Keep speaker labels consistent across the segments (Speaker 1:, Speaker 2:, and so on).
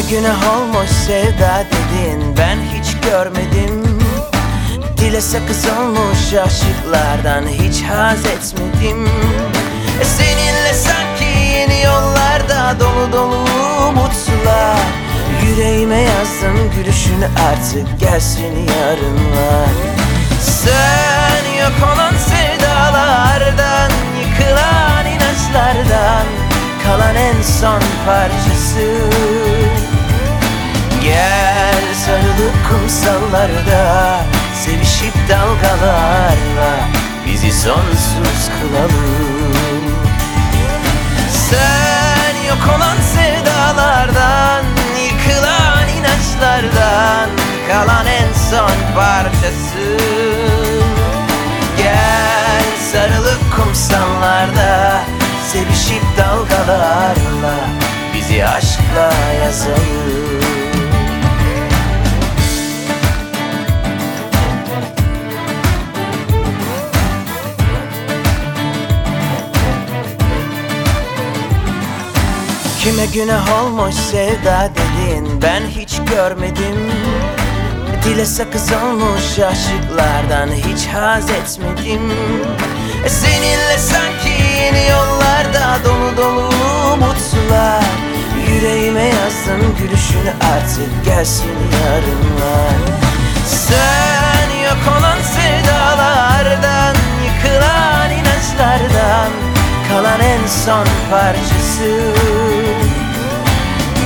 Speaker 1: günah olmuş sevda dedin ben hiç görmedim. Dile sakız olmuş aşıklardan hiç haz etmedim. E Seninle sanki yeni yollarda dolu dolu umutlar Yüreğime yazdım gülüşünü artık gelsin yarınlar. Sen yok olan sevdalardan Yıkılan inançlardan Kalan en son parçası kumsallarda Sevişip dalgalarla Bizi sonsuz kılalım. Sen yok olan sevdalardan Yıkılan inançlardan Kalan en son parçası Gel sarılıp kumsallarda Sevişip dalgalarla Bizi aşkla yazalım Kime günah olmuş sevda dedin ben hiç görmedim. Dile sakız olmuş aşıklardan hiç haz etmedim. Seninle sanki yeni yollarda dolu dolu umutlar. Yüreğime yazdım gülüşünü artık gelsin yarınlar. Sen yok olan sevdalardan Yıkılan inançlardan Kalan en son parçası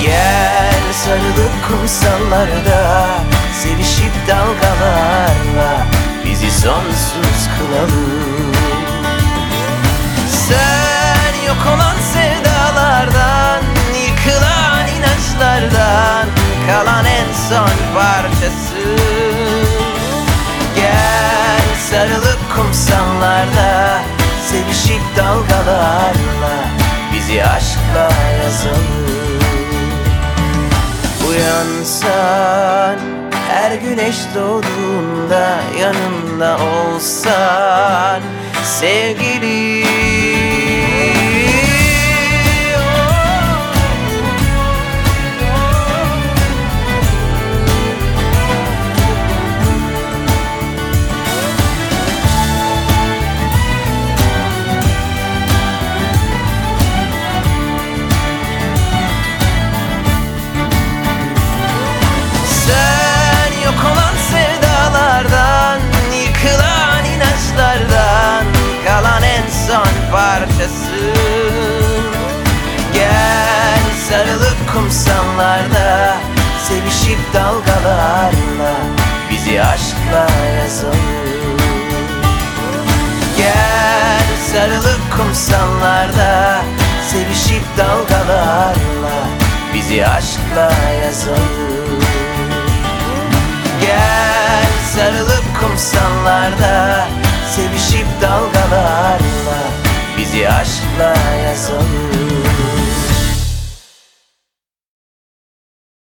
Speaker 1: Gel sarılıp kumsallarda Sevişip dalgalarla Bizi sonsuz kılalım. Sen yok olan sevdalardan Yıkılan inançlardan Kalan en son parçası Gel sarılıp kumsallarda Sevişip dalgalarla Bizi aşkla yazalım Uyansan her güneş doğduğunda yanımda olsan sevgili Sevişip dalgalarla Bizi aşkla yazalım. Gel sarılıp kumsallarda Sevişip dalgalarla Bizi aşkla yazalım. Gel sarılıp kumsallarda Sevişip dalgalarla Bizi aşkla yazalım